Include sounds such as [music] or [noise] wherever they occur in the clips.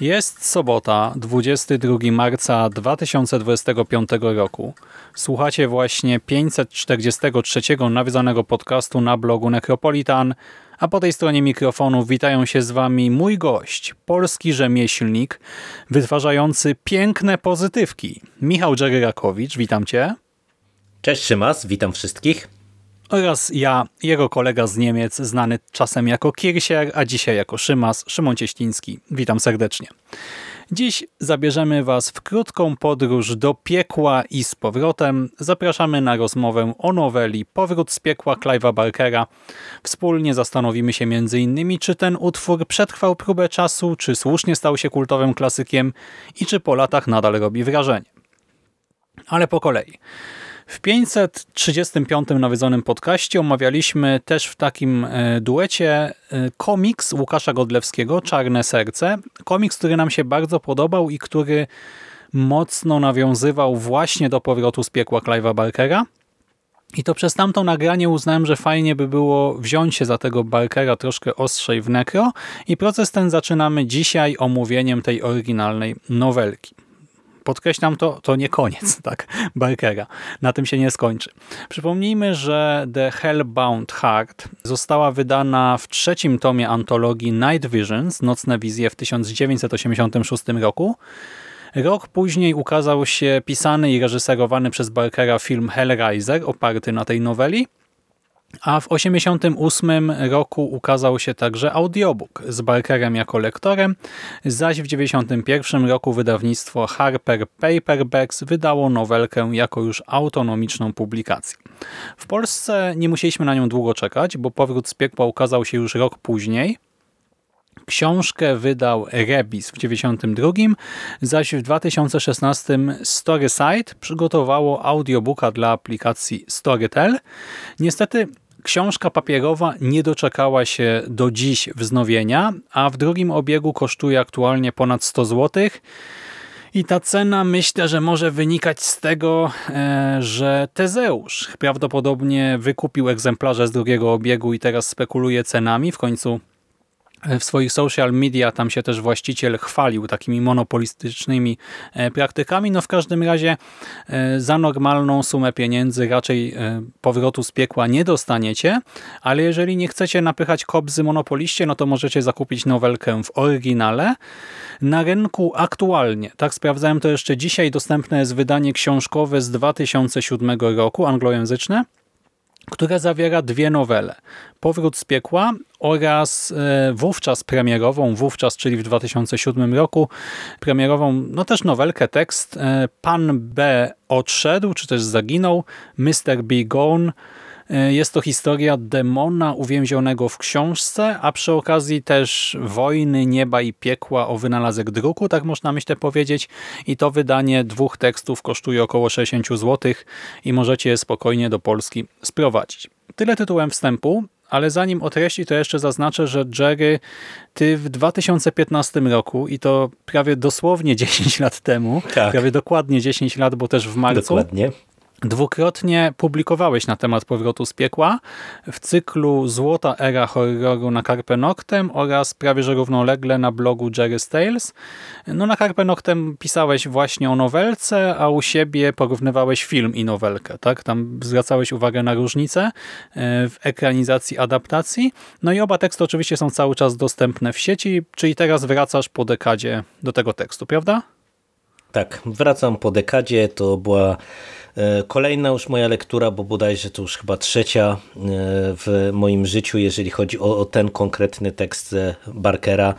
Jest sobota, 22 marca 2025 roku. Słuchacie właśnie 543 nawiedzonego podcastu na blogu Necropolitan, a po tej stronie mikrofonu witają się z Wami mój gość, polski rzemieślnik, wytwarzający piękne pozytywki. Michał Dżeryrakowicz, witam Cię. Cześć Szymas, witam wszystkich. Oraz ja, jego kolega z Niemiec, znany czasem jako Kirsier, a dzisiaj jako Szymas, Szymon Cieśliński. Witam serdecznie. Dziś zabierzemy Was w krótką podróż do piekła i z powrotem. Zapraszamy na rozmowę o noweli Powrót z piekła Clive'a Barkera. Wspólnie zastanowimy się m.in. czy ten utwór przetrwał próbę czasu, czy słusznie stał się kultowym klasykiem i czy po latach nadal robi wrażenie. Ale po kolei. W 535 nawiedzonym podcaście omawialiśmy też w takim e, duecie e, komiks Łukasza Godlewskiego, Czarne Serce. Komiks, który nam się bardzo podobał i który mocno nawiązywał właśnie do powrotu z piekła Clive'a Barkera. I to przez tamto nagranie uznałem, że fajnie by było wziąć się za tego Barkera troszkę ostrzej w nekro i proces ten zaczynamy dzisiaj omówieniem tej oryginalnej nowelki podkreślam to, to nie koniec [laughs] tak, Barkera. Na tym się nie skończy. Przypomnijmy, że The Hellbound Heart została wydana w trzecim tomie antologii Night Visions, Nocne Wizje w 1986 roku. Rok później ukazał się pisany i reżyserowany przez Barkera film Hellraiser, oparty na tej noweli. A w 1988 roku ukazał się także audiobook z Barkerem jako lektorem, zaś w 1991 roku wydawnictwo Harper Paperbacks wydało nowelkę jako już autonomiczną publikację. W Polsce nie musieliśmy na nią długo czekać, bo Powrót z piekła ukazał się już rok później, Książkę wydał Rebis w 1992, zaś w 2016 Storyside przygotowało audiobooka dla aplikacji Storytel. Niestety książka papierowa nie doczekała się do dziś wznowienia, a w drugim obiegu kosztuje aktualnie ponad 100 zł. I ta cena myślę, że może wynikać z tego, e, że Tezeusz prawdopodobnie wykupił egzemplarze z drugiego obiegu i teraz spekuluje cenami. W końcu w swoich social media tam się też właściciel chwalił takimi monopolistycznymi e, praktykami. No w każdym razie e, za normalną sumę pieniędzy raczej e, powrotu z piekła nie dostaniecie, ale jeżeli nie chcecie napychać kobzy monopoliście, no to możecie zakupić nowelkę w oryginale. Na rynku aktualnie, tak sprawdzałem to jeszcze dzisiaj, dostępne jest wydanie książkowe z 2007 roku, anglojęzyczne, które zawiera dwie nowele. Powrót z piekła oraz e, wówczas premierową, wówczas, czyli w 2007 roku, premierową, no też nowelkę, tekst e, Pan B odszedł, czy też zaginął, Mr. B gone, jest to historia demona uwięzionego w książce, a przy okazji też wojny, nieba i piekła o wynalazek druku, tak można myślę powiedzieć. I to wydanie dwóch tekstów kosztuje około 60 zł i możecie je spokojnie do Polski sprowadzić. Tyle tytułem wstępu. Ale zanim o treści, to jeszcze zaznaczę, że Jerry, ty w 2015 roku i to prawie dosłownie [laughs] 10 lat temu, tak. prawie dokładnie 10 lat, bo też w marcu, Dokładnie. Dwukrotnie publikowałeś na temat powrotu z piekła w cyklu Złota Era Horroru na Carpe Noctem oraz prawie że równolegle na blogu Jerry's Tales. No na Carpe Noctem pisałeś właśnie o nowelce, a u siebie porównywałeś film i nowelkę. tak? Tam zwracałeś uwagę na różnice e, w ekranizacji, adaptacji. No i oba teksty oczywiście są cały czas dostępne w sieci, czyli teraz wracasz po dekadzie do tego tekstu, prawda? Tak, wracam po dekadzie. To była kolejna już moja lektura, bo bodajże to już chyba trzecia e, w moim życiu, jeżeli chodzi o, o ten konkretny tekst Barkera.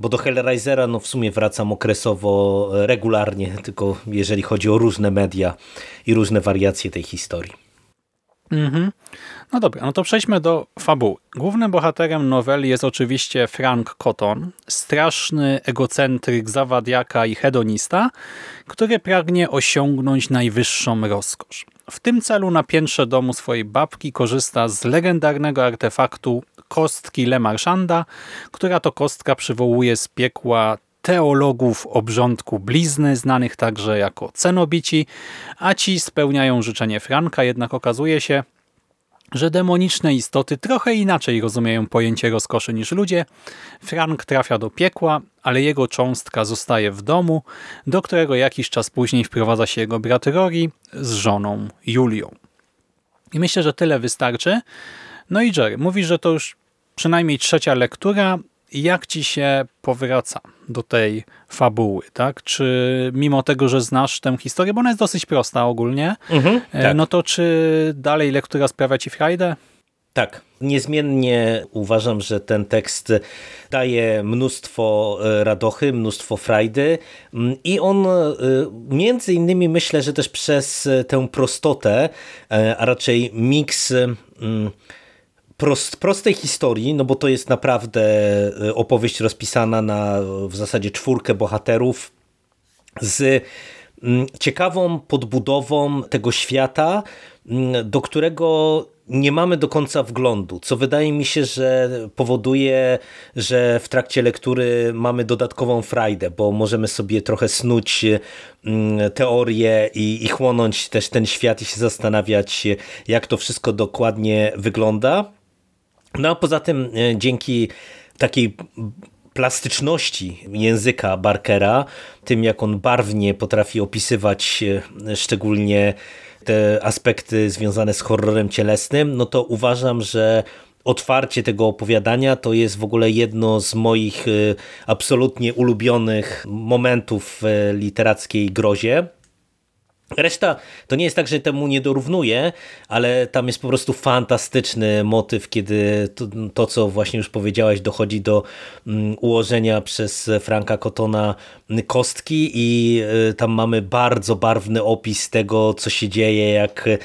bo do Hellraisera no w sumie wracam okresowo regularnie, tylko jeżeli chodzi o różne media i różne wariacje tej historii. Mhm. No dobra, no to przejdźmy do fabuły. Głównym bohaterem noweli jest oczywiście Frank Cotton, straszny egocentryk, zawadiaka i hedonista, który pragnie osiągnąć najwyższą rozkosz. W tym celu na piętrze domu swojej babki korzysta z legendarnego artefaktu kostki Le Marchanda, która to kostka przywołuje z piekła teologów obrządku blizny, znanych także jako cenobici, a ci spełniają życzenie Franka, jednak okazuje się, że demoniczne istoty trochę inaczej rozumieją pojęcie rozkoszy niż ludzie. Frank trafia do piekła, ale jego cząstka zostaje w domu, do którego jakiś czas później wprowadza się jego brat Rory z żoną Julią. I myślę, że tyle wystarczy. No i Jerry, mówisz, że to już przynajmniej trzecia lektura. Jak ci się powraca do tej fabuły, tak? Czy mimo tego, że znasz tę historię, bo ona jest dosyć prosta ogólnie, Mhm, e, tak. no to czy dalej lektura sprawia ci frajdę? Tak, niezmiennie uważam, że ten tekst daje mnóstwo e, radochy, mnóstwo frajdy Mm, i on e, między innymi myślę, że też przez tę prostotę, a raczej miks mm, prost, prostej historii, no bo to jest naprawdę e, opowieść rozpisana na w zasadzie czwórkę bohaterów z mm, ciekawą podbudową tego świata, mm, do którego nie mamy do końca wglądu, co wydaje mi się, że powoduje, że w trakcie lektury mamy dodatkową frajdę, bo możemy sobie trochę snuć mm, teorie i, i chłonąć też ten świat i się zastanawiać, jak to wszystko dokładnie wygląda. No a poza tym e, dzięki takiej plastyczności języka Barkera, tym jak on barwnie potrafi opisywać e, szczególnie te aspekty związane z horrorem cielesnym, no to uważam, że otwarcie tego opowiadania to jest w ogóle jedno z moich e, absolutnie ulubionych momentów w literackiej grozie. Reszta to nie jest tak, że temu nie dorównuje, ale tam jest po prostu fantastyczny motyw, kiedy to, to co właśnie już powiedziałaś, dochodzi do mm, ułożenia przez Franka Cotona kostki i y, tam mamy bardzo barwny opis tego, co się dzieje, jak y,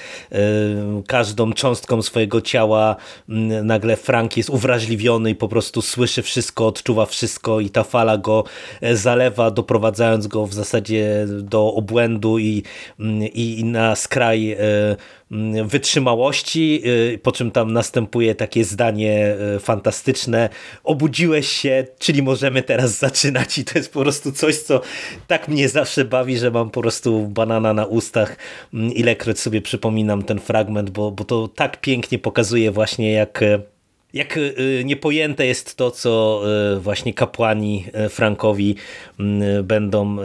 każdą cząstką swojego ciała mm, nagle Frank jest uwrażliwiony i po prostu słyszy wszystko, odczuwa wszystko i ta fala go e, zalewa, doprowadzając go w zasadzie do obłędu i i i na skraj e, mm, wytrzymałości, e, po czym tam następuje takie zdanie e, fantastyczne. Obudziłeś się, czyli możemy teraz [laughs] zaczynać i to jest po prostu coś, co tak mnie zawsze bawi, że mam po prostu banana na ustach, mm, ilekroć sobie przypominam ten fragment, bo, bo to tak pięknie pokazuje właśnie jak jak y, niepojęte jest to, co y, właśnie kapłani y, Frankowi będą,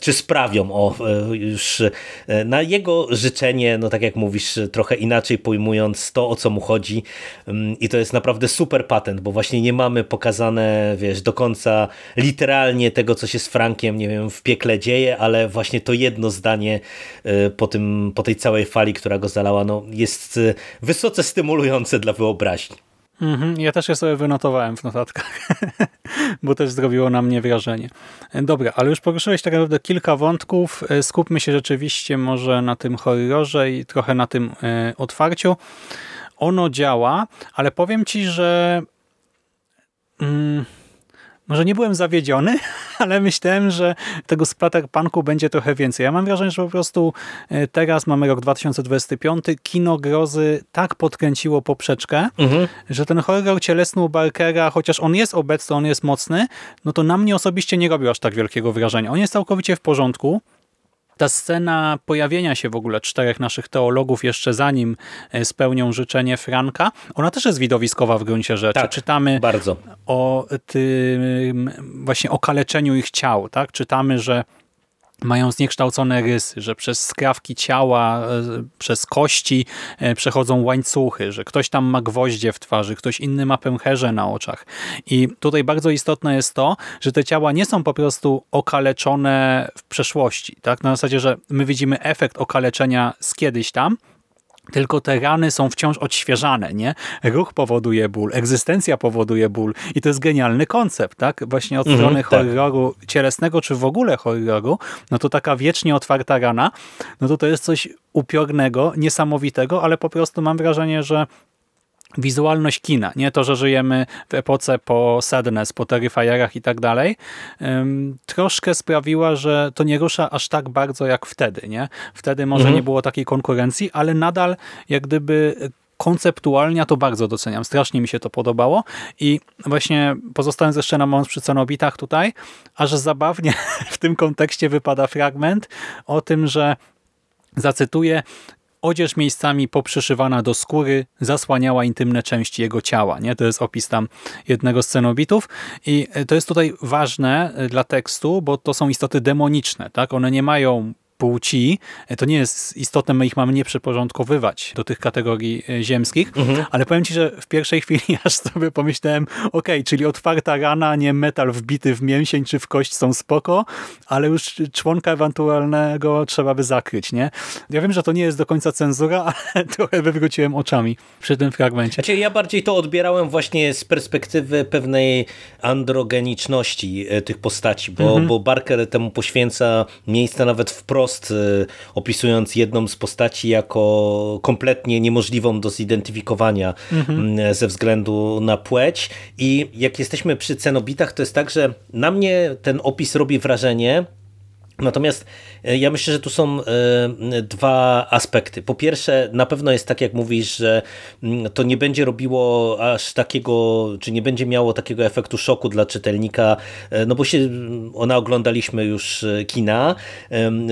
czy sprawią o już na jego życzenie, no tak jak mówisz, trochę inaczej pojmując to, o co mu chodzi i to jest naprawdę super patent, bo właśnie nie mamy pokazane, wiesz, do końca literalnie tego, co się z Frankiem, nie wiem, w piekle dzieje, ale właśnie to jedno zdanie po, tym, po tej całej fali, która go zalała, no jest wysoce stymulujące dla wyobraźni. Mhm, ja też je sobie wynotowałem w notatkach, [laughs] bo też zrobiło na mnie wrażenie. Dobra, ale już poruszyłeś tak naprawdę kilka wątków. Skupmy się rzeczywiście może na tym horrorze i trochę na tym e, otwarciu. Ono działa, ale powiem Ci, że mm, może nie byłem zawiedziony, [laughs] ale myślałem, że tego splatterpunku będzie trochę więcej. Ja mam wrażenie, że po prostu e, teraz mamy rok 2025, kino grozy tak podkręciło poprzeczkę, Mhm. że ten horror cielesny u Barkera, chociaż on jest obecny, on jest mocny, no to na mnie osobiście nie robił aż tak wielkiego wrażenia. On jest całkowicie w porządku. Ta scena pojawienia się w ogóle czterech naszych teologów jeszcze zanim e, spełnią życzenie Franka, ona też jest widowiskowa w gruncie rzeczy. Tak, Czytamy Bardzo. o tym właśnie okaleczeniu ich ciał. Tak? Czytamy, że mają zniekształcone rysy, że przez skrawki ciała, e, przez kości e, przechodzą łańcuchy, że ktoś tam ma gwoździe w twarzy, ktoś inny ma pęcherze na oczach. I tutaj bardzo istotne jest to, że te ciała nie są po prostu okaleczone w przeszłości. Tak? Na zasadzie, że my widzimy efekt okaleczenia z kiedyś tam, tylko te rany są wciąż odświeżane, nie? Ruch powoduje ból, egzystencja powoduje ból i to jest genialny koncept, tak? Właśnie od Mhm, strony tak. horroru cielesnego, czy w ogóle horroru, no to taka wiecznie otwarta rana, no to to jest coś upiornego, niesamowitego, ale po prostu mam wrażenie, że wizualność kina, nie to, że żyjemy w epoce po Sadness, po Terrifierach i tak dalej, troszkę sprawiła, że to nie rusza aż tak bardzo jak wtedy, nie? Wtedy może Mhm. nie było takiej konkurencji, ale nadal jak gdyby konceptualnie to bardzo doceniam. Strasznie mi się to podobało i właśnie pozostając jeszcze na moment przy cenobitach tutaj, aż zabawnie [laughs] w tym kontekście wypada fragment o tym, że zacytuję, odzież miejscami poprzyszywana do skóry zasłaniała intymne części jego ciała. Nie? To jest opis tam jednego z cenobitów i to jest tutaj ważne dla tekstu, bo to są istoty demoniczne. Tak? One nie mają płci, to nie jest istotne, my ich mamy nie przyporządkowywać do tych kategorii e, ziemskich, ale powiem Ci, że w pierwszej [laughs] chwili aż sobie pomyślałem, okej, czyli otwarta rana, nie metal wbity w mięsień czy w kość są spoko, ale już członka ewentualnego trzeba by zakryć, nie? Ja wiem, że to nie jest do końca cenzura, [laughs] ale trochę wywróciłem oczami przy tym fragmencie. Znaczy, ja bardziej to odbierałem właśnie z perspektywy pewnej androgeniczności e, tych postaci, bo, bo Barker temu poświęca miejsca nawet wprost, e, opisując jedną z postaci jako kompletnie niemożliwą do zidentyfikowania m, ze względu na płeć. I jak jesteśmy przy cenobitach, to jest tak, że na mnie ten opis robi wrażenie, Natomiast e, ja myślę, że tu są e, dwa aspekty. Po pierwsze, na pewno jest tak, jak mówisz, że mm, to nie będzie robiło aż takiego, czy nie będzie miało takiego efektu szoku dla czytelnika, e, no bo się ona oglądaliśmy już kina,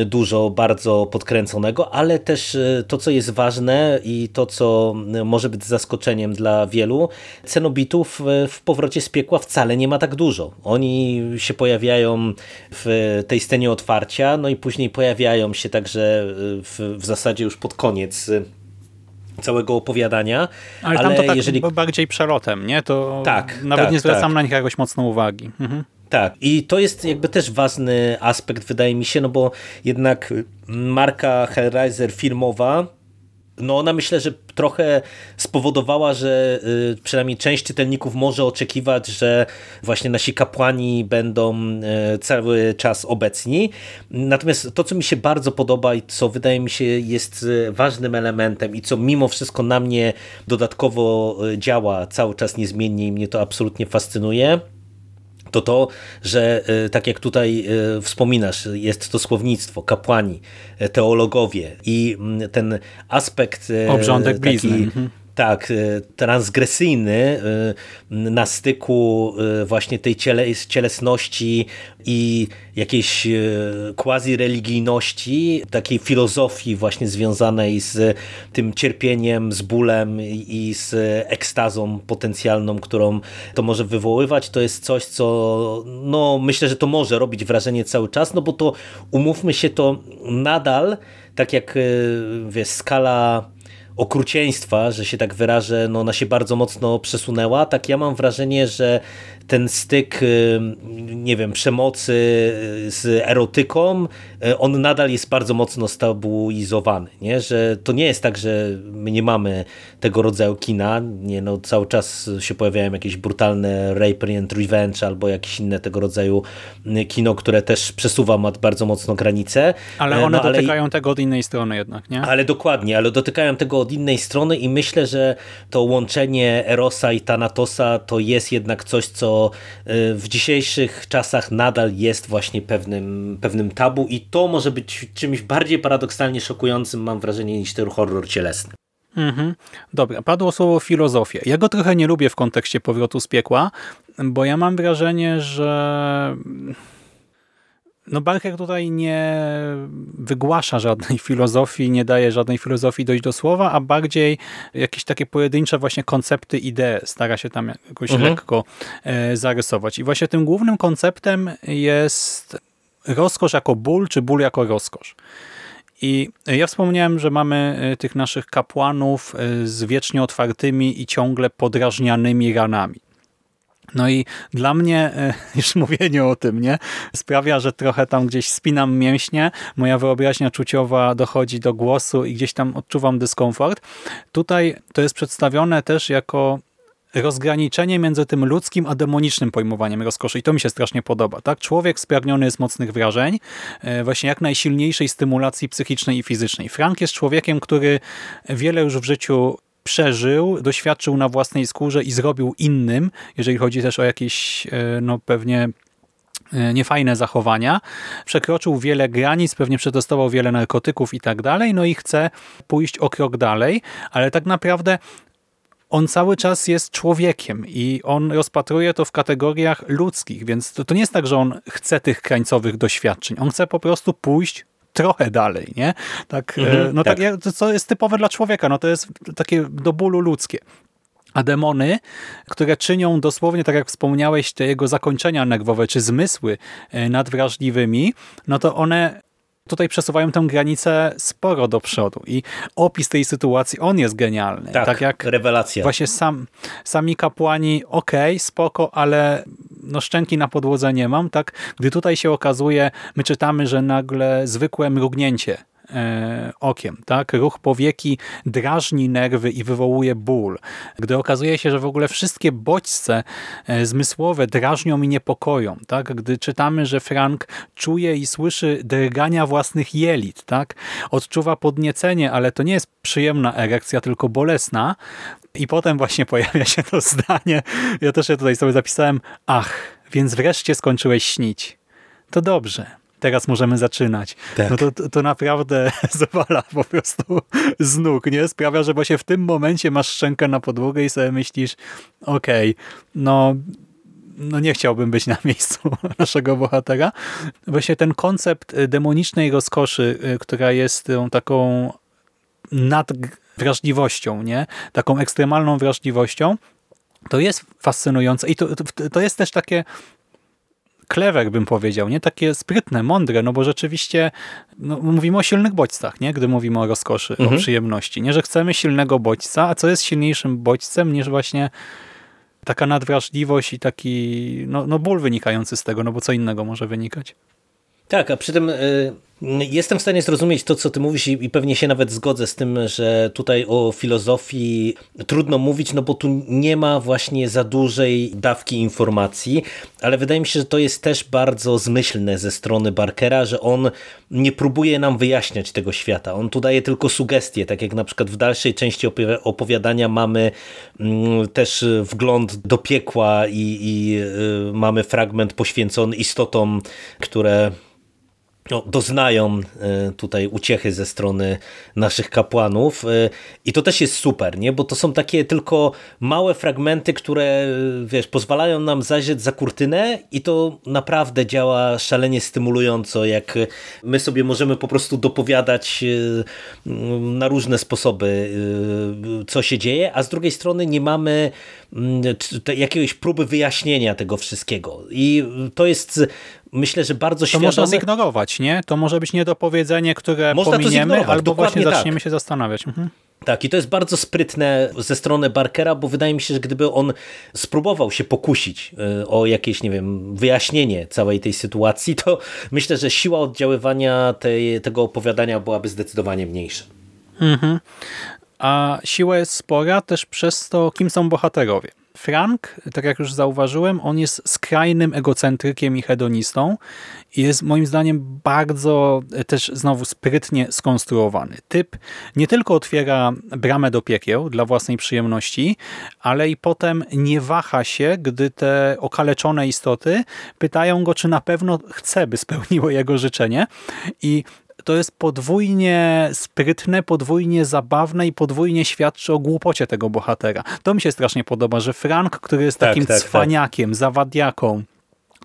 dużo bardzo podkręconego, ale też to, co jest ważne i to, co e, może być zaskoczeniem dla wielu, cenobitów w powrocie z piekła wcale nie ma tak dużo. Oni się pojawiają w tej scenie otwarcia, no i później pojawiają się także e, w, w zasadzie już pod koniec e, całego opowiadania. Ale, tam to tak jeżeli bardziej przelotem, nie? To Tak, nawet tak, nie zwracam tak. na nich jakoś mocno uwagi. Mhm. Tak, i to jest jakby też ważny aspekt, wydaje mi się, no bo jednak marka Hellraiser filmowa, no ona myślę, że trochę spowodowała, że y, przynajmniej część czytelników może oczekiwać, że właśnie nasi kapłani będą y, cały czas obecni. Natomiast to, co mi się bardzo podoba i co wydaje mi się jest y, ważnym elementem i co mimo wszystko na mnie dodatkowo działa cały czas niezmiennie i mnie to absolutnie fascynuje, to to, że e, tak jak tutaj e, wspominasz, jest to słownictwo, kapłani, e, teologowie i mm, ten aspekt Obrządek blizny. Tak, e, transgresyjny e, na styku e, właśnie tej ciele, cielesności i jakiejś quasi-religijności, takiej filozofii właśnie związanej z tym cierpieniem, z bólem i z ekstazą potencjalną, którą to może wywoływać, to jest coś, co no myślę, że to może robić wrażenie cały czas, no bo to umówmy się, to nadal, tak jak wiesz, skala okrucieństwa, że się tak wyrażę, no ona się bardzo mocno przesunęła, tak ja mam wrażenie, że ten styk, y, nie wiem, przemocy y, z erotyką, y, on nadal jest bardzo mocno stabilizowany, nie? że to nie jest tak, że my nie mamy tego rodzaju kina, nie, no cały czas się pojawiają jakieś brutalne rape and revenge albo jakieś inne tego rodzaju kino, które też przesuwa ma bardzo mocno granice. Ale E, one no, dotykają tego od innej strony jednak, nie? ale dokładnie, ale dotykają tego od innej strony i myślę, że to łączenie Erosa i Thanatosa to jest jednak coś, co y, w dzisiejszych czasach nadal jest właśnie pewnym, pewnym tabu i to może być czymś bardziej paradoksalnie szokującym, mam wrażenie, niż ten horror cielesny. Mhm. Dobra, padło słowo filozofia. Ja go trochę nie lubię w kontekście powrotu z piekła, bo ja mam wrażenie, że no Barker tutaj nie wygłasza żadnej [laughs] filozofii, nie daje żadnej filozofii dojść do słowa, a bardziej jakieś takie pojedyncze właśnie koncepty, idee stara się tam jakoś Mhm. lekko e, zarysować. I właśnie tym głównym konceptem jest rozkosz jako ból, czy ból jako rozkosz. I ja wspomniałem, że mamy e, tych naszych kapłanów e, z wiecznie otwartymi i ciągle podrażnianymi ranami. No i dla mnie e, [laughs] już mówienie o tym nie sprawia, że trochę tam gdzieś spinam mięśnie, moja wyobraźnia czuciowa dochodzi do głosu i gdzieś tam odczuwam dyskomfort. Tutaj to jest przedstawione też jako rozgraniczenie między tym ludzkim a demonicznym pojmowaniem rozkoszy i to mi się strasznie podoba. Tak? Człowiek spragniony jest mocnych wrażeń, e, właśnie jak najsilniejszej stymulacji psychicznej i fizycznej. Frank jest człowiekiem, który wiele już w życiu przeżył, doświadczył na własnej skórze i zrobił innym, jeżeli chodzi też o jakieś e, no pewnie e, niefajne zachowania. Przekroczył wiele granic, pewnie przetestował wiele narkotyków i tak dalej, no i chce pójść o krok dalej, ale tak naprawdę on cały czas jest człowiekiem i on rozpatruje to w kategoriach ludzkich, więc to, to nie jest tak, że on chce tych krańcowych doświadczeń. On chce po prostu pójść trochę dalej, nie? Tak, Mhm, no tak. tak. to co jest typowe dla człowieka, no to jest takie do bólu ludzkie. A demony, które czynią dosłownie, tak jak wspomniałeś, te jego zakończenia nerwowe czy zmysły e, nadwrażliwymi, no to one tutaj przesuwają tę granicę sporo do przodu i opis tej sytuacji, on jest genialny. Tak, tak jak rewelacja. Właśnie sam, sami kapłani, okej, okay, spoko, ale no szczęki na podłodze nie mam, tak? Gdy tutaj się okazuje, my czytamy, że nagle zwykłe mrugnięcie e, okiem, tak? Ruch powieki drażni nerwy i wywołuje ból. Gdy okazuje się, że w ogóle wszystkie bodźce e, zmysłowe drażnią i niepokoją, tak? Gdy czytamy, że Frank czuje i słyszy drgania własnych jelit, tak? Odczuwa podniecenie, ale to nie jest przyjemna erekcja, tylko bolesna. I potem właśnie pojawia się to zdanie, ja też je tutaj sobie zapisałem, ach, więc wreszcie skończyłeś śnić. To dobrze, teraz możemy zaczynać. Tak. No to, to, naprawdę [laughs] zawala po prostu z nóg, nie? Sprawia, że właśnie w tym momencie masz szczękę na podłogę i sobie myślisz, okej, okay, no no nie chciałbym być na [laughs] miejscu naszego bohatera. Właśnie ten koncept demonicznej rozkoszy, y, która jest tą taką nadwrażliwością, nie? Taką ekstremalną wrażliwością, to jest fascynujące i to, to, to jest też takie clever, bym powiedział, nie? Takie sprytne, mądre, no bo rzeczywiście no, mówimy o silnych bodźcach, nie? Gdy mówimy o rozkoszy, Mhm. o przyjemności, nie? Że chcemy silnego bodźca, a co jest silniejszym bodźcem niż właśnie taka nadwrażliwość i taki no, no ból wynikający z tego, no bo co innego może wynikać. Tak, a przy tym y, jestem w stanie zrozumieć to, co ty mówisz i, pewnie się nawet zgodzę z tym, że tutaj o filozofii trudno mówić, no bo tu nie ma właśnie za dużej dawki informacji, ale wydaje mi się, że to jest też bardzo zmyślne ze strony Barkera, że on nie próbuje nam wyjaśniać tego świata. On tu daje tylko sugestie, tak jak na przykład w dalszej części opowi- opowiadania mamy mm, też wgląd do piekła i, i y, mamy fragment poświęcony istotom, które no, doznają e, tutaj uciechy ze strony naszych kapłanów e, i to też jest super, nie? bo to są takie tylko małe fragmenty, które e, wiesz, pozwalają nam zajrzeć za kurtynę i to naprawdę działa szalenie stymulująco, jak my sobie możemy po prostu dopowiadać na różne sposoby, co się dzieje, a z drugiej strony nie mamy jakiegoś próby wyjaśnienia tego wszystkiego i to jest myślę, że bardzo to świadome... można zignorować, nie? To może być niedopowiedzenie, które Można to pominiemy, albo właśnie dokładnie zaczniemy tak. się zastanawiać. Mhm. Tak, i to jest bardzo sprytne ze strony Barkera, bo wydaje mi się, że gdyby on spróbował się pokusić y, o jakieś, nie wiem, wyjaśnienie całej tej sytuacji, to [laughs] myślę, że siła oddziaływania tej, tego opowiadania byłaby zdecydowanie mniejsza. Mhm. A siła jest spora też przez to, kim są bohaterowie. Frank, tak jak już zauważyłem, on jest skrajnym egocentrykiem i hedonistą i jest moim zdaniem bardzo e, też znowu sprytnie skonstruowany. Typ nie tylko otwiera bramę do piekieł dla własnej przyjemności, ale i potem nie waha się, gdy te okaleczone istoty pytają go, czy na pewno chce, by spełniło jego życzenie i to jest podwójnie sprytne, podwójnie zabawne i podwójnie świadczy o głupocie tego bohatera. To mi się strasznie podoba, że Frank, który jest Tak, takim tak, tak. cwaniakiem, zawadiaką,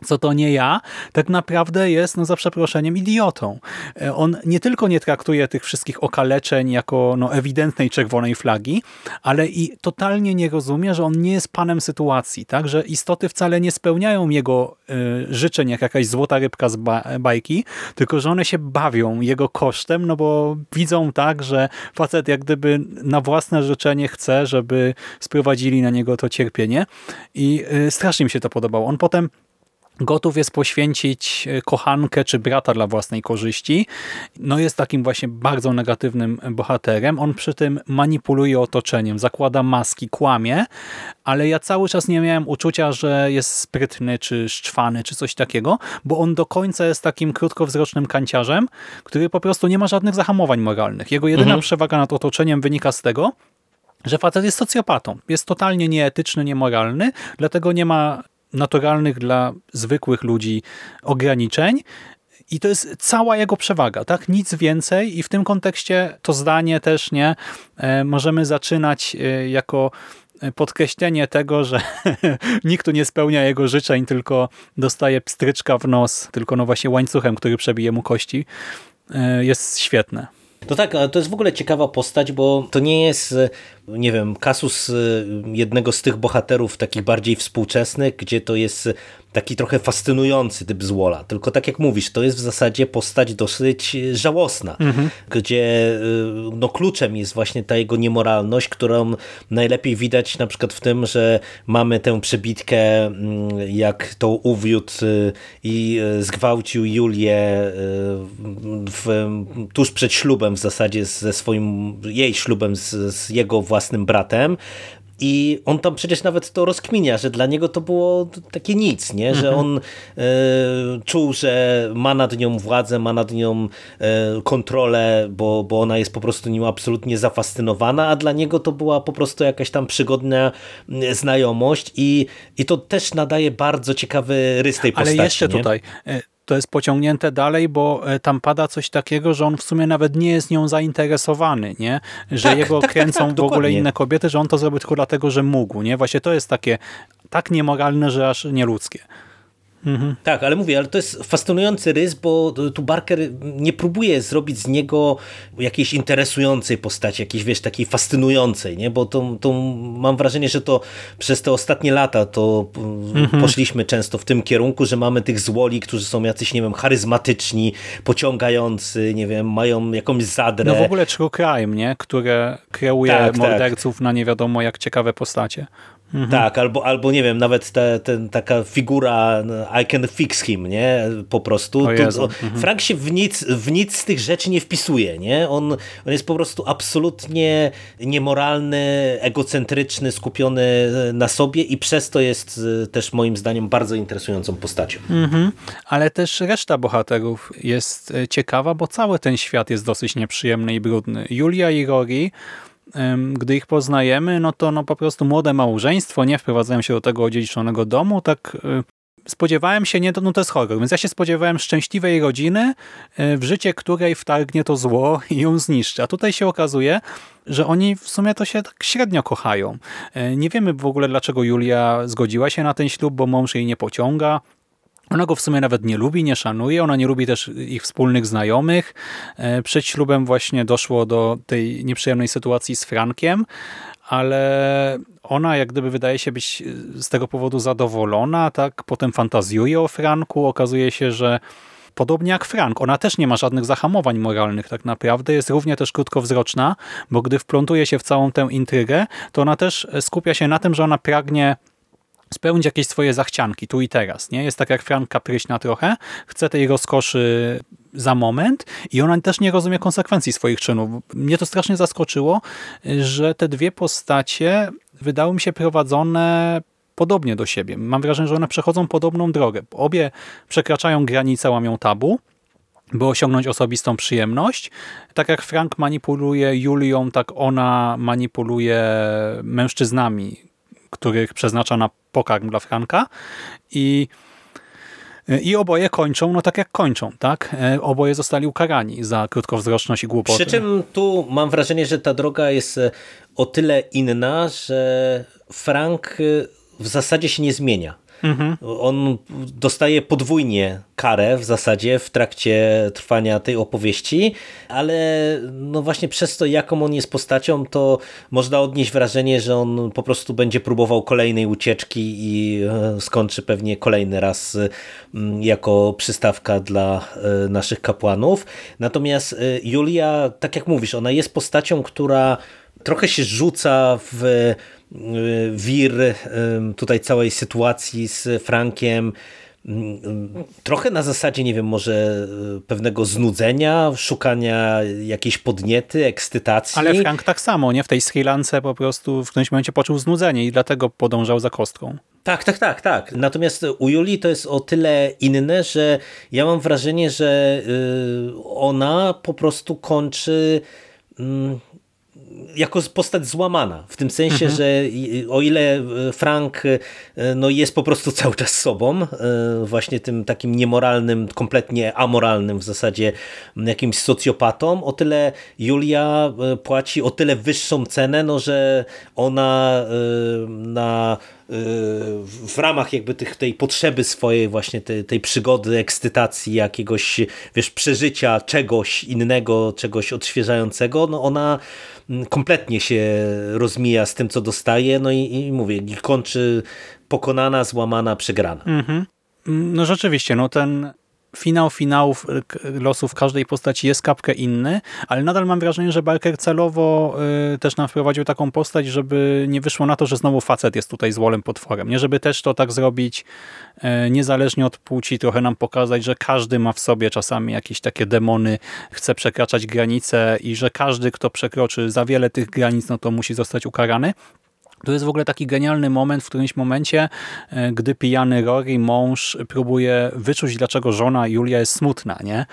co to nie ja, tak naprawdę jest, no za przeproszeniem, idiotą. E, on nie tylko nie traktuje tych wszystkich okaleczeń jako no, ewidentnej czerwonej flagi, ale i totalnie nie rozumie, że on nie jest panem sytuacji, tak? że istoty wcale nie spełniają jego y, życzeń jak jakaś złota rybka z ba bajki, tylko że one się bawią jego kosztem, no bo widzą tak, że facet jak gdyby na własne życzenie chce, żeby sprowadzili na niego to cierpienie i y, strasznie mi się to podobało. On potem gotów jest poświęcić e, kochankę czy brata dla własnej korzyści. No jest takim właśnie bardzo negatywnym bohaterem. On przy tym manipuluje otoczeniem, zakłada maski, kłamie, ale ja cały czas nie miałem uczucia, że jest sprytny czy szczwany czy coś takiego, bo on do końca jest takim krótkowzrocznym kanciarzem, który po prostu nie ma żadnych zahamowań moralnych. Jego jedyna mhm. przewaga nad otoczeniem wynika z tego, że facet jest socjopatą. Jest totalnie nieetyczny, niemoralny, dlatego nie ma naturalnych dla zwykłych ludzi ograniczeń. I to jest cała jego przewaga, tak? Nic więcej i w tym kontekście to zdanie też nie e, możemy zaczynać e, jako podkreślenie tego, że [laughs] nikt tu nie spełnia jego życzeń, tylko dostaje pstryczka w nos, tylko no właśnie łańcuchem, który przebije mu kości, e, jest świetne. No tak, to jest w ogóle ciekawa postać, bo to nie jest nie wiem, kasus y, jednego z tych bohaterów takich bardziej współczesnych, gdzie to jest taki trochę fascynujący typ złola. Tylko tak jak mówisz, to jest w zasadzie postać dosyć żałosna, mhm. gdzie y, no, kluczem jest właśnie ta jego niemoralność, którą najlepiej widać na przykład w tym, że mamy tę przebitkę, mm, jak to uwiódł y, i zgwałcił Julię w, tuż przed ślubem w zasadzie ze swoim, jej ślubem z, z jego własnym bratem, i on tam przecież nawet to rozkminia, że dla niego to było takie nic, nie? że mhm. on e, czuł, że ma nad nią władzę, ma nad nią e, kontrolę, bo, bo ona jest po prostu nim absolutnie zafascynowana, a dla niego to była po prostu jakaś tam przygodna znajomość i, i to też nadaje bardzo ciekawy rys tej postaci. Ale jeszcze nie? tutaj, e, to jest pociągnięte dalej, bo e, tam pada coś takiego, że on w sumie nawet nie jest nią zainteresowany, nie? Że tak, jego tak, tak kręcą tak, tak, w ogóle dokładnie. inne kobiety, że on to zrobił tylko dlatego, że mógł, nie? Właśnie to jest takie tak niemoralne, że aż nieludzkie. Mhm. Tak, ale mówię, ale to jest fascynujący rys, bo tu Barker nie próbuje zrobić z niego jakiejś interesującej postaci, jakiejś, wiesz, takiej fascynującej, nie? Bo to, to mam wrażenie, że to przez te ostatnie lata to mhm. poszliśmy często w tym kierunku, że mamy tych złoli, którzy są jacyś, nie wiem, charyzmatyczni, pociągający, nie wiem, mają jakąś zadrę. No w ogóle True Crime, nie? Które kreuje tak, tak. morderców tak. na nie wiadomo jak ciekawe postacie. Mhm. Tak, albo, albo nie wiem, nawet te, te, taka figura I can fix him, nie? Po prostu. To, mhm. Frank się w nic, w nic z tych rzeczy nie wpisuje, nie? On, on jest po prostu absolutnie niemoralny, egocentryczny, skupiony na sobie i przez to jest e, też moim zdaniem bardzo interesującą postacią. Mhm. Ale też reszta bohaterów jest e, ciekawa, bo cały ten świat jest dosyć nieprzyjemny i brudny. Julia i Rory gdy ich poznajemy, no to no po prostu młode małżeństwo, nie wprowadzają się do tego odziedziczonego domu, tak y, spodziewałem się, nie, no to jest horror, więc ja się spodziewałem szczęśliwej rodziny, y, w życie której wtargnie to zło i ją zniszczy. A tutaj się okazuje, że oni w sumie to się tak średnio kochają. Y, nie wiemy w ogóle, dlaczego Julia zgodziła się na ten ślub, bo mąż jej nie pociąga. Ona go w sumie nawet nie lubi, nie szanuje, ona nie lubi też ich wspólnych znajomych. E, przed ślubem właśnie doszło do tej nieprzyjemnej sytuacji z Frankiem, ale ona jak gdyby wydaje się być z tego powodu zadowolona, tak? Potem fantazjuje o Franku, okazuje się, że Podobnie jak Frank, ona też nie ma żadnych zahamowań moralnych tak naprawdę, jest równie też krótkowzroczna, bo gdy wplątuje się w całą tę intrygę, to ona też skupia się na tym, że ona pragnie spełnić jakieś swoje zachcianki tu i teraz. Nie? Jest tak jak Frank kapryśna trochę, chce tej rozkoszy za moment i ona też nie rozumie konsekwencji swoich czynów. Mnie to strasznie zaskoczyło, że te dwie postacie wydały mi się prowadzone podobnie do siebie. Mam wrażenie, że one przechodzą podobną drogę. Obie przekraczają granice, łamią tabu, by osiągnąć osobistą przyjemność. Tak jak Frank manipuluje Julią, tak ona manipuluje mężczyznami, których przeznacza na pokarm dla Franka i i oboje kończą, no tak jak kończą, tak? E, oboje zostali ukarani za krótkowzroczność i głupoty. Przy czym tu mam wrażenie, że ta droga jest e, o tyle inna, że Frank e, w zasadzie się nie zmienia. On dostaje podwójnie karę w zasadzie w trakcie trwania tej opowieści, ale no właśnie przez to, jaką on jest postacią, to można odnieść wrażenie, że on po prostu będzie próbował kolejnej ucieczki i e, skończy pewnie kolejny raz mm, jako przystawka dla e, naszych kapłanów. Natomiast e, Julia, tak jak mówisz, ona jest postacią, która trochę się rzuca w wir tutaj całej sytuacji z Frankiem, trochę na zasadzie, nie wiem, może pewnego znudzenia, szukania jakiejś podniety, ekscytacji. Ale Frank tak samo, nie? W tej Sri Lance po prostu w którymś momencie poczuł znudzenie i dlatego podążał za kostką. Tak, tak, tak, tak. Natomiast u Julii to jest o tyle inne, że ja mam wrażenie, że y, ona po prostu kończy mm, jako postać złamana, w tym sensie, mhm. że o ile e, Frank e, no, jest po prostu [laughs] cały czas sobą, e, właśnie tym takim niemoralnym, kompletnie amoralnym w zasadzie jakimś socjopatą, o tyle Julia płaci o tyle wyższą cenę, no, że ona na w ramach jakby tych, tej potrzeby swojej właśnie tej, tej przygody, ekscytacji, jakiegoś wiesz, przeżycia czegoś innego, czegoś odświeżającego, no ona kompletnie się rozmija z tym, co dostaje, no i, i mówię, kończy pokonana, złamana, przegrana. Mhm. No rzeczywiście, no ten finał finałów losów każdej postaci jest kapkę inny, ale nadal mam wrażenie, że Barker celowo y, też nam wprowadził taką postać, żeby nie wyszło na to, że znowu facet jest tutaj złolem potworem. Nie żeby też to tak zrobić y, niezależnie od płci, trochę nam pokazać, że każdy ma w sobie czasami jakieś takie demony, chce przekraczać granice i że każdy, kto przekroczy za wiele tych granic, no to musi zostać ukarany. To jest w ogóle taki genialny moment w którymś momencie, e, gdy pijany Rory, mąż, próbuje wyczuć, dlaczego żona Julia jest smutna, nie?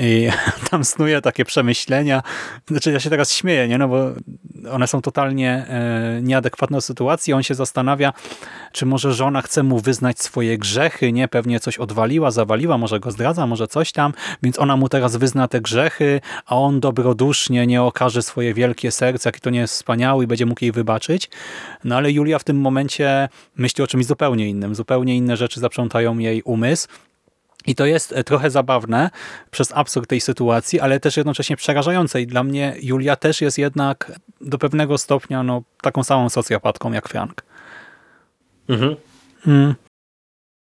I [laughs] tam snuje takie przemyślenia. Znaczy ja się teraz śmieję, nie? No bo one są totalnie e, nieadekwatne do sytuacji. On się zastanawia, czy może żona chce mu wyznać swoje grzechy, nie? Pewnie coś odwaliła, zawaliła, może go zdradza, może coś tam, więc ona mu teraz wyzna te grzechy, a on dobrodusznie nie okaże swoje wielkie serce, jaki to nie jest wspaniały i będzie mógł jej wybaczyć. No ale Julia w tym momencie myśli o czymś zupełnie innym. Zupełnie inne rzeczy zaprzątają jej umysł. I to jest e, trochę zabawne przez absurd tej sytuacji, ale też jednocześnie przerażające. I dla mnie Julia też jest jednak do pewnego stopnia no, taką samą socjopatką jak Frank. Mhm. Mm.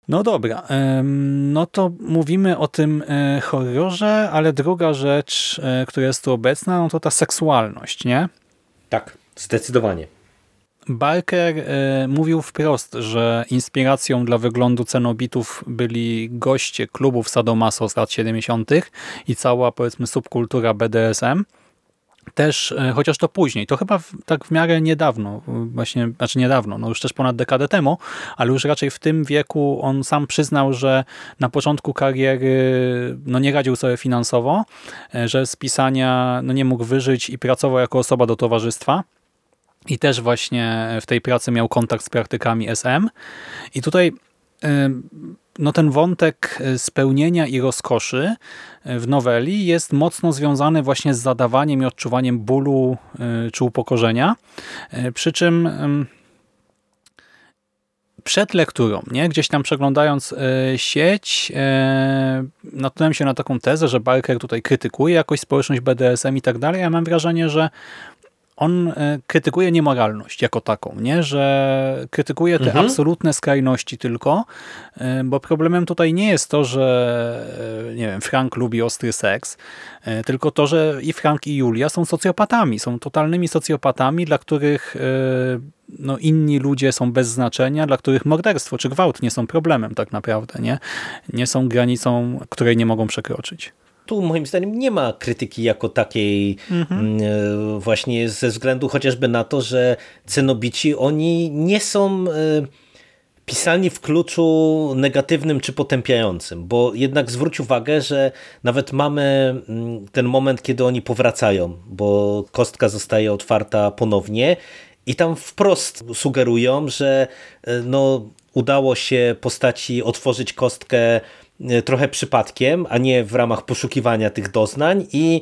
No dobra, no to mówimy o tym e, horrorze, ale druga rzecz, e, która jest tu obecna, no to ta seksualność, nie? Tak, zdecydowanie. Barker e, mówił wprost, że inspiracją dla wyglądu cenobitów byli goście klubów sadomaso z lat 70. i cała powiedzmy subkultura BDSM. Też, e, chociaż to później, to chyba w, tak w miarę niedawno, właśnie, znaczy niedawno, no już też ponad dekadę temu, ale już raczej w tym wieku on sam przyznał, że na początku kariery no nie radził sobie finansowo, e, że z pisania no nie mógł wyżyć i pracował jako osoba do towarzystwa i też właśnie w tej pracy miał kontakt z praktykami SM. I tutaj no ten wątek spełnienia i rozkoszy w noweli jest mocno związany właśnie z zadawaniem i odczuwaniem bólu czy upokorzenia. Przy czym przed lekturą, nie? gdzieś tam przeglądając sieć, natknąłem się na taką tezę, że Barker tutaj krytykuje jakoś społeczność BDSM i tak dalej. Ja mam wrażenie, że on e, krytykuje niemoralność jako taką, nie? że krytykuje te mhm. absolutne skrajności tylko, e, bo problemem tutaj nie jest to, że e, nie wiem, Frank lubi ostry seks, tylko to, że i Frank i Julia są socjopatami, są totalnymi socjopatami, dla których no, inni ludzie są bez znaczenia, dla których morderstwo czy gwałt nie są problemem tak naprawdę, nie? Nie są granicą, której nie mogą przekroczyć tu moim zdaniem nie ma krytyki jako takiej mhm. Mm, e, właśnie ze względu chociażby na to, że cenobici oni nie są e, pisani w kluczu negatywnym czy potępiającym, bo jednak zwróć uwagę, że nawet mamy mm, ten moment, kiedy oni powracają, bo kostka zostaje otwarta ponownie i tam wprost sugerują, że e, no, udało się postaci otworzyć kostkę trochę przypadkiem, a nie w ramach poszukiwania tych doznań i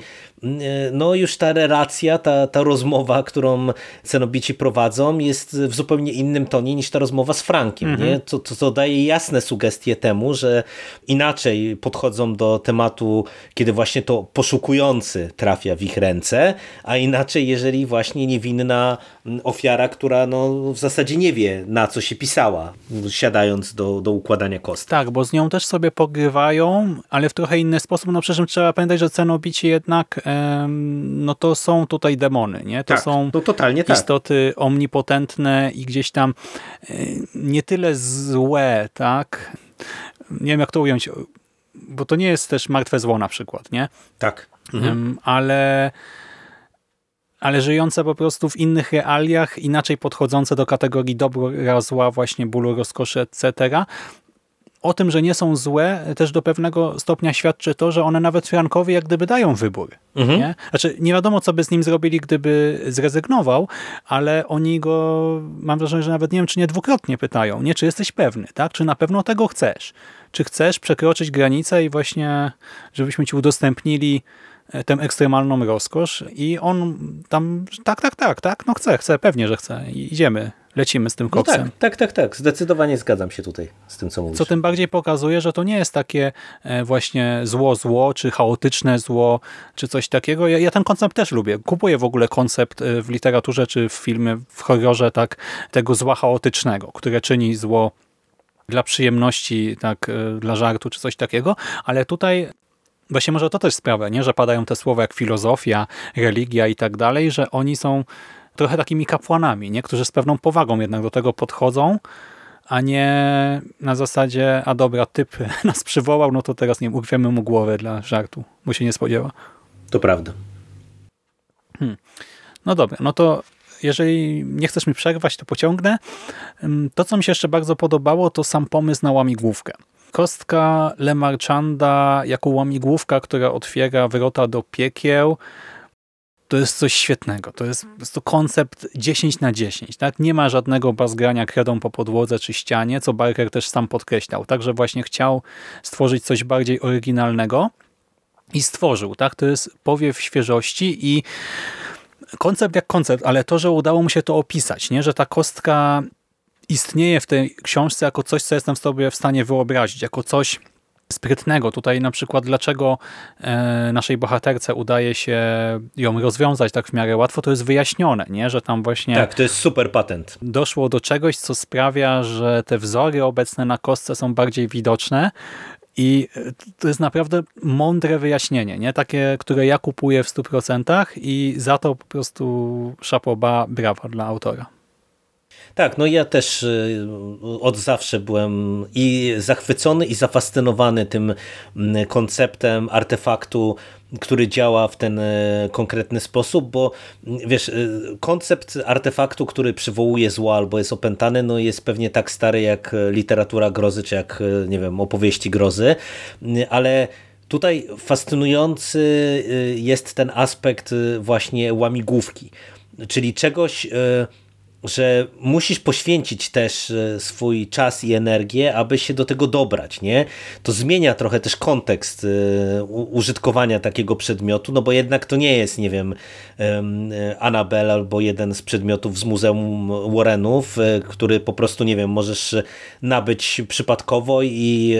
no już ta relacja, ta, ta rozmowa, którą cenobici prowadzą jest w zupełnie innym tonie niż ta rozmowa z Frankiem, mhm. nie? Co, co, daje jasne sugestie temu, że inaczej podchodzą do tematu, kiedy właśnie to poszukujący trafia w ich ręce, a inaczej jeżeli właśnie niewinna ofiara, która no w zasadzie nie wie na co się pisała, siadając do, do układania kost. Tak, bo z nią też sobie pogrywają, ale w trochę inny sposób, no przecież trzeba pamiętać, że cenobici jednak no to są tutaj demony, nie? To tak, są to totalnie tak. istoty tak. omnipotentne i gdzieś tam e, nie tyle złe, tak? Nie wiem jak to ująć, bo to nie jest też martwe zło na przykład, nie? Tak. Mhm. Ale ale żyjące po prostu w innych realiach, inaczej podchodzące do kategorii dobra, zła, właśnie bólu, rozkoszy, etc o tym, że nie są złe, też do pewnego stopnia świadczy to, że one nawet Frankowi jak gdyby dają wybór. Mhm. Nie? Znaczy, nie wiadomo, co by z nim zrobili, gdyby zrezygnował, ale oni go, mam wrażenie, że nawet nie wiem, czy nie dwukrotnie pytają, nie, czy jesteś pewny, tak? Czy na pewno tego chcesz? Czy chcesz przekroczyć granicę i właśnie, żebyśmy ci udostępnili e, tę ekstremalną rozkosz i on tam, tak, tak, tak, tak, no chce, chce, pewnie, że chce. Idziemy lecimy z tym koksem. No tak, tak, tak, tak. Zdecydowanie zgadzam się tutaj z tym, co mówisz. Co tym bardziej pokazuje, że to nie jest takie e, właśnie zło, zło, czy chaotyczne zło, czy coś takiego. Ja, ja ten koncept też lubię. Kupuję w ogóle koncept e, w literaturze, czy w filmie, w horrorze, tak, tego zła chaotycznego, które czyni zło dla przyjemności, tak, e, dla żartu, czy coś takiego, ale tutaj Właśnie może to też sprawia, nie? że padają te słowa jak filozofia, religia i tak dalej, że oni są trochę takimi kapłanami, nie? którzy z pewną powagą jednak do tego podchodzą, a nie na zasadzie, a dobra, typ [laughs] nas przywołał, no to teraz nie urwiemy mu głowę dla żartu, bo się nie spodziewa. To prawda. Hmm. No dobra, no to jeżeli nie chcesz mi przerwać, to pociągnę. To, co mi się jeszcze bardzo podobało, to sam pomysł na łamigłówkę. Kostka Lemarchanda jako łamigłówka, która otwiera wrota do piekieł, to jest coś świetnego. To jest, jest to koncept 10 na 10. Tak? Nie ma żadnego bazgrania kredą po podłodze czy ścianie, co Barker też sam podkreślał. Także właśnie chciał stworzyć coś bardziej oryginalnego i stworzył. Tak? To jest powiew świeżości i koncept jak koncept, ale to, że udało mu się to opisać, nie? że ta kostka istnieje w tej książce jako coś, co jestem sobie w stanie wyobrazić, jako coś sprytnego. Tutaj na przykład dlaczego e, naszej bohaterce udaje się ją rozwiązać tak w miarę łatwo, to jest wyjaśnione, nie? że tam właśnie... Tak, to jest super patent. Doszło do czegoś, co sprawia, że te wzory obecne na kostce są bardziej widoczne i to jest naprawdę mądre wyjaśnienie, nie? takie, które ja kupuję w 100% i za to po prostu szapoba, brawa dla autora. Tak, no ja też y, od zawsze byłem i zachwycony i zafascynowany tym mm, konceptem artefaktu, który działa w ten y, konkretny sposób, bo mm, wiesz, y, koncept artefaktu, który przywołuje zło albo jest opętany, no jest pewnie tak stary jak literatura grozy, czy jak, nie wiem, opowieści grozy, ale tutaj fascynujący jest ten aspekt właśnie łamigłówki, czyli czegoś że musisz poświęcić też e, swój czas i energię, aby się do tego dobrać, nie? To zmienia trochę też kontekst e, użytkowania takiego przedmiotu, no bo jednak to nie jest, nie wiem, Annabelle albo jeden z przedmiotów z Muzeum Warrenów, e, który po prostu, nie wiem, możesz nabyć przypadkowo i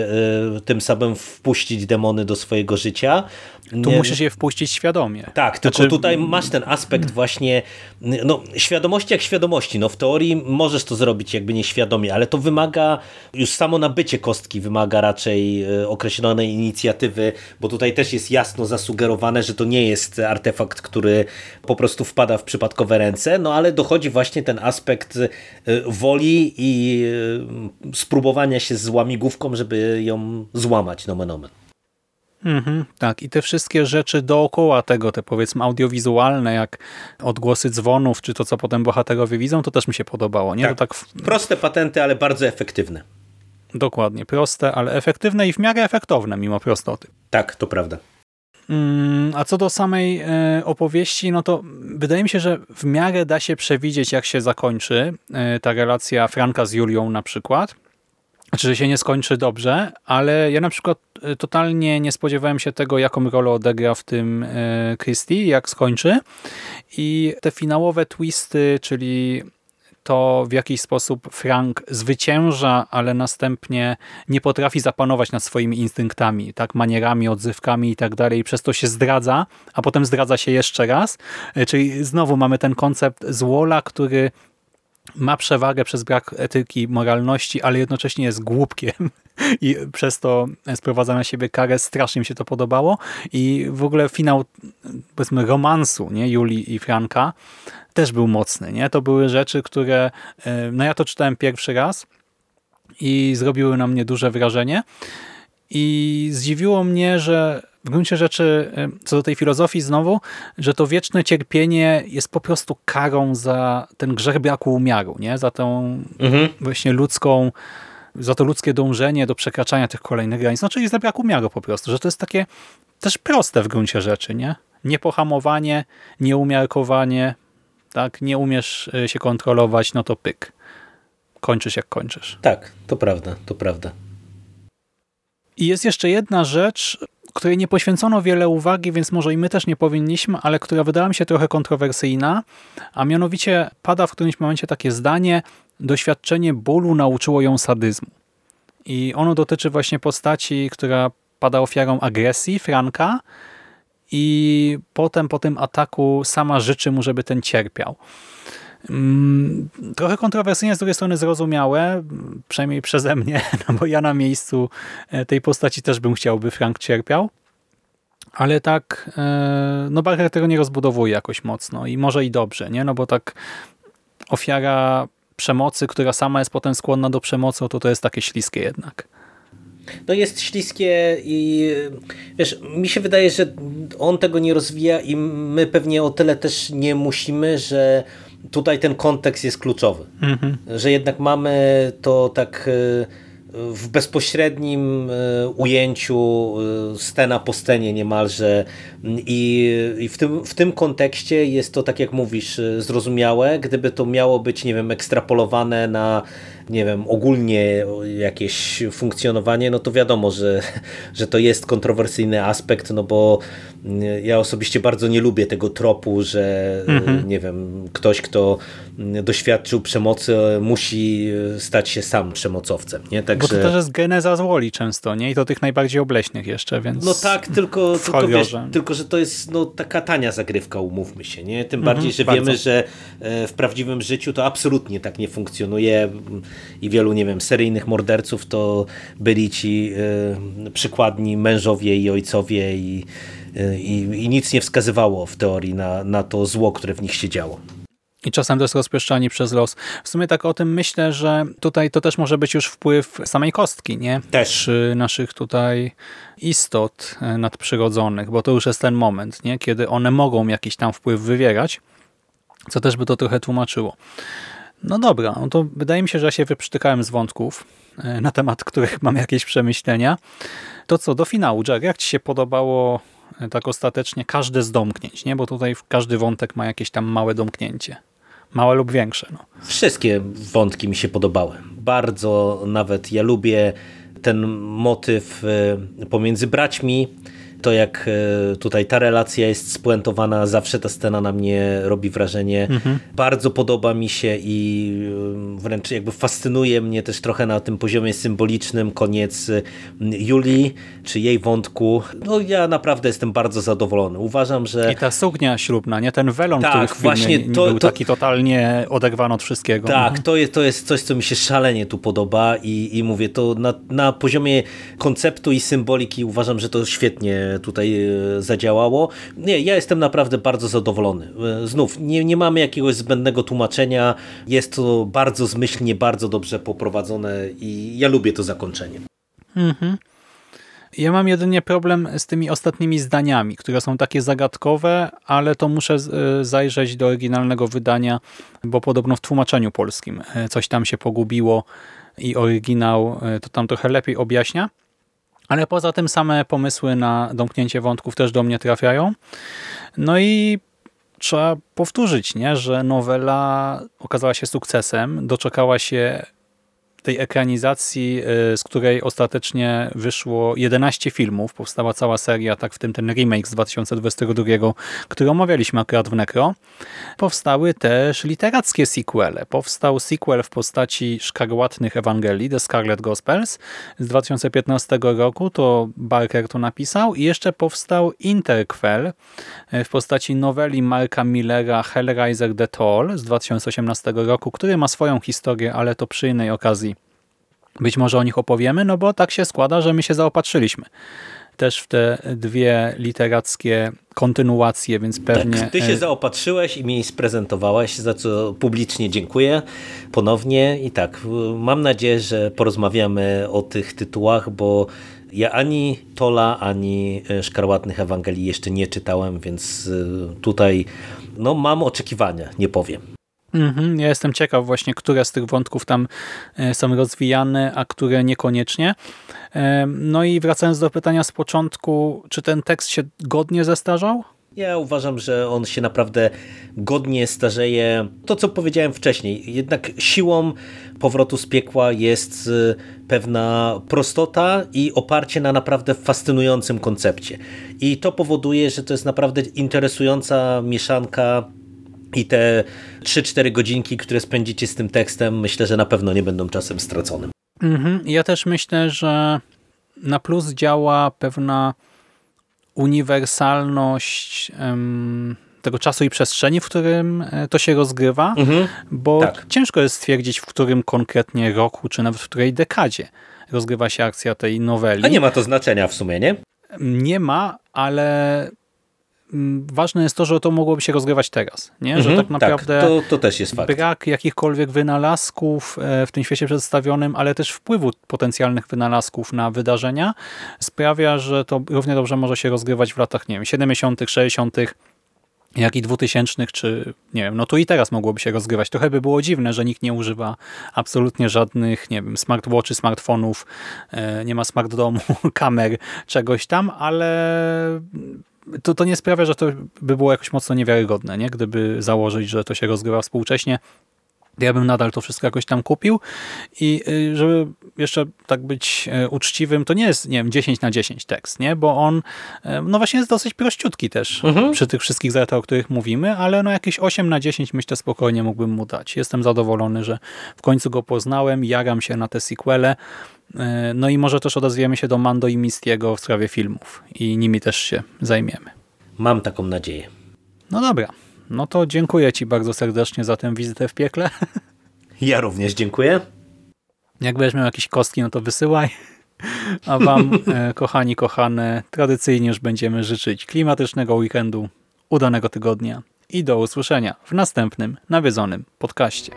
tym samym wpuścić demony do swojego życia, tu nie, musisz je wpuścić świadomie. Tak, tylko znaczy... tutaj masz ten aspekt właśnie no, świadomości jak świadomości. No, w teorii możesz to zrobić jakby nieświadomie, ale to wymaga, już samo nabycie kostki wymaga raczej e, określonej inicjatywy, bo tutaj też jest jasno zasugerowane, że to nie jest artefakt, który po prostu wpada w przypadkowe ręce, no ale dochodzi właśnie ten aspekt e, woli i e, spróbowania się z łamigłówką, żeby ją złamać nomen omen. Mhm, tak, i te wszystkie rzeczy dookoła tego, te powiedzmy audiowizualne, jak odgłosy dzwonów, czy to, co potem bohaterowie widzą, to też mi się podobało. Nie? Tak, to tak w... Proste patenty, ale bardzo efektywne. Dokładnie, proste, ale efektywne i w miarę efektowne mimo prostoty. Tak, to prawda. Mm, a co do samej e, opowieści, no to wydaje mi się, że w miarę da się przewidzieć, jak się zakończy e, ta relacja Franka z Julią na przykład Znaczy, że się nie skończy dobrze, ale ja na przykład y, totalnie nie spodziewałem się tego, jaką rolę odegra w tym y, Christie, jak skończy. I te finałowe twisty, czyli to w jakiś sposób Frank zwycięża, ale następnie nie potrafi zapanować nad swoimi instynktami, tak, manierami, odzywkami i tak dalej, przez to się zdradza, a potem zdradza się jeszcze raz. Y, czyli znowu mamy ten koncept złola, który ma przewagę przez brak etyki, moralności, ale jednocześnie jest głupkiem [laughs] i przez to sprowadza na siebie karę. Strasznie mi się to podobało i w ogóle finał powiedzmy romansu nie Julii i Franka też był mocny. Nie? To były rzeczy, które e, no ja to czytałem pierwszy raz i zrobiły na mnie duże wrażenie i zdziwiło mnie, że w gruncie rzeczy, y, co do tej filozofii znowu, że to wieczne cierpienie jest po prostu karą za ten grzech braku umiaru, nie? za tą mhm. właśnie ludzką, za to ludzkie dążenie do przekraczania tych kolejnych granic. No, czyli za brak umiaru po prostu, że to jest takie też proste w gruncie rzeczy, nie? Niepohamowanie, nieumiarkowanie, tak? Nie umiesz y, się kontrolować, no to pyk. Kończysz jak kończysz. Tak, to prawda, to prawda. I jest jeszcze jedna rzecz, której nie poświęcono wiele uwagi, więc może i my też nie powinniśmy, ale która wydała mi się trochę kontrowersyjna, a mianowicie pada w którymś momencie takie zdanie, doświadczenie bólu nauczyło ją sadyzmu. I ono dotyczy właśnie postaci, która pada ofiarą agresji, Franka, i potem po tym ataku sama życzy mu, żeby ten cierpiał. Mm, trochę kontrowersyjnie, z drugiej strony zrozumiałe, przynajmniej przeze mnie, [laughs] no bo ja na miejscu e, tej postaci też bym chciał, by Frank cierpiał. Ale tak, e, no Barker tego nie rozbudowuje jakoś mocno i może i dobrze, nie? No bo tak ofiara przemocy, która sama jest potem skłonna do przemocy, to to jest takie śliskie jednak. No jest śliskie i wiesz, mi się wydaje, że on tego nie rozwija i my pewnie o tyle też nie musimy, że tutaj ten kontekst jest kluczowy. Mhm. Że jednak mamy to tak e, w bezpośrednim e, ujęciu e, scena po scenie niemalże i, i w, tym, w tym kontekście jest to, tak jak mówisz, zrozumiałe. Gdyby to miało być, nie wiem, ekstrapolowane na nie wiem, ogólnie jakieś funkcjonowanie, no to wiadomo, że, że to jest kontrowersyjny aspekt, no bo ja osobiście bardzo nie lubię tego tropu, że mhm. nie wiem, ktoś, kto doświadczył przemocy musi stać się sam przemocowcem. Nie? Także... Bo to też jest geneza złoli często, nie? I to tych najbardziej obleśnych jeszcze, więc No tak, tylko, tylko, wiesz, tylko że to jest no, taka tania zagrywka, umówmy się, nie? Tym mhm, bardziej, że bardzo. wiemy, że e, w prawdziwym życiu to absolutnie tak nie funkcjonuje i wielu, nie wiem, seryjnych morderców to byli ci y, przykładni mężowie i ojcowie i, y, i, i nic nie wskazywało w teorii na, na to zło, które w nich się działo. I czasem to jest rozpieszczanie przez los. W sumie tak o tym myślę, że tutaj to też może być już wpływ samej kostki, nie? Też. Czy naszych tutaj istot e, nadprzyrodzonych, bo to już jest ten moment, nie? Kiedy one mogą jakiś tam wpływ wywierać, co też by to trochę tłumaczyło. No dobra, no to wydaje mi się, że ja się wyprztykałem z wątków, e, na temat których mam jakieś przemyślenia. To co, do finału, Jack, jak Ci się podobało e, tak ostatecznie każde z domknięć, nie? Bo tutaj każdy wątek ma jakieś tam małe domknięcie. Małe lub większe. No. Wszystkie wątki mi się podobały. Bardzo nawet ja lubię ten motyw e, pomiędzy braćmi, to jak e, tutaj ta relacja jest spuentowana, zawsze ta scena na mnie robi wrażenie. Mhm. Bardzo podoba mi się i e, wręcz jakby fascynuje mnie też trochę na tym poziomie symbolicznym koniec e, Julii, czy jej wątku. No ja naprawdę jestem bardzo zadowolony. Uważam, że... I ta suknia ślubna, nie? Ten welon, tak, który w właśnie to, był to... taki totalnie oderwany od wszystkiego. Tak, mhm. to, jest, to jest coś, co mi się szalenie tu podoba i, i mówię, to na, na poziomie konceptu i symboliki uważam, że to świetnie tutaj e, zadziałało. Nie, ja jestem naprawdę bardzo zadowolony. E, znów, nie, nie mamy jakiegoś zbędnego tłumaczenia, jest to bardzo zmyślnie, bardzo dobrze poprowadzone i ja lubię to zakończenie. Mhm. Ja mam jedynie problem z tymi ostatnimi zdaniami, które są takie zagadkowe, ale to muszę e, zajrzeć do oryginalnego wydania, bo podobno w tłumaczeniu polskim coś tam się pogubiło i oryginał to tam trochę lepiej objaśnia. Ale poza tym same pomysły na domknięcie wątków też do mnie trafiają. No i trzeba powtórzyć, nie, że nowela okazała się sukcesem, doczekała się tej ekranizacji, y, z której ostatecznie wyszło 11 filmów, powstała cała seria, tak w tym ten remake z 2022, który omawialiśmy akurat w Necro, powstały też literackie sequele. Powstał sequel w postaci Szkarłatnych Ewangelii, The Scarlet Gospels z 2015 roku, to Barker to napisał. I jeszcze powstał interquel y, w postaci noweli Marka Millera Hellraiser The Toll z 2018 roku, który ma swoją historię, ale to przy innej okazji być może o nich opowiemy, no bo tak się składa, że my się zaopatrzyliśmy też w te dwie literackie kontynuacje, więc pewnie... Tak, ty się e, zaopatrzyłeś i mi sprezentowałeś, za co publicznie dziękuję ponownie i tak, mam nadzieję, że porozmawiamy o tych tytułach, bo ja ani Tola, ani e, Szkarłatnych Ewangelii jeszcze nie czytałem, więc e, tutaj no, mam oczekiwania, nie powiem. Mhm, ja jestem ciekaw właśnie, które z tych wątków tam e, są rozwijane, a które niekoniecznie. E, no i wracając do pytania z początku, czy ten tekst się godnie zestarzał? Ja uważam, że on się naprawdę godnie starzeje. To, co powiedziałem wcześniej, jednak siłą powrotu z piekła jest e, pewna prostota i oparcie na naprawdę fascynującym koncepcie. I to powoduje, że to jest naprawdę interesująca mieszanka i te 3-4 godzinki, które spędzicie z tym tekstem, myślę, że na pewno nie będą czasem straconym. Mhm. Ja też myślę, że na plus działa pewna uniwersalność um, tego czasu i przestrzeni, w którym e, to się rozgrywa, mhm. bo tak. ciężko jest stwierdzić, w którym konkretnie roku, czy nawet w której dekadzie rozgrywa się akcja tej noweli. A nie ma to znaczenia w sumie, nie? Nie ma, ale ważne jest to, że to mogłoby się rozgrywać teraz. Nie? Że mhm, tak naprawdę tak, to, to też jest fakt. brak jakichkolwiek wynalazków e, w tym świecie przedstawionym, ale też wpływu potencjalnych wynalazków na wydarzenia sprawia, że to równie dobrze może się rozgrywać w latach nie wiem, 70., 60., jak i 2000, czy nie wiem, no tu i teraz mogłoby się rozgrywać. Trochę by było dziwne, że nikt nie używa absolutnie żadnych, nie wiem, smartwatchy, smartfonów, e, nie ma smart domu, [laughs] kamer, czegoś tam, ale to, to nie sprawia, że to by było jakoś mocno niewiarygodne, nie? gdyby założyć, że to się rozgrywa współcześnie. Ja bym nadal to wszystko jakoś tam kupił i y, żeby jeszcze tak być e, uczciwym, to nie jest, nie wiem, 10 na 10 tekst, nie? Bo on, e, no właśnie jest dosyć prościutki też mhm. przy tych wszystkich zaletach, o których mówimy, ale no jakieś 8 na 10 myślę spokojnie mógłbym mu dać. Jestem zadowolony, że w końcu go poznałem, jaram się na te sequele, no i może też odezwiemy się do Mando i Mistiego w sprawie filmów i nimi też się zajmiemy. Mam taką nadzieję. No dobra, no to dziękuję Ci bardzo serdecznie za tę wizytę w piekle. [laughs] Ja również dziękuję. Jak będziesz miał jakieś kostki, no to wysyłaj. A Wam, [laughs] e, kochani, kochane, tradycyjnie już będziemy życzyć klimatycznego weekendu, udanego tygodnia i do usłyszenia w następnym nawiedzonym podcaście.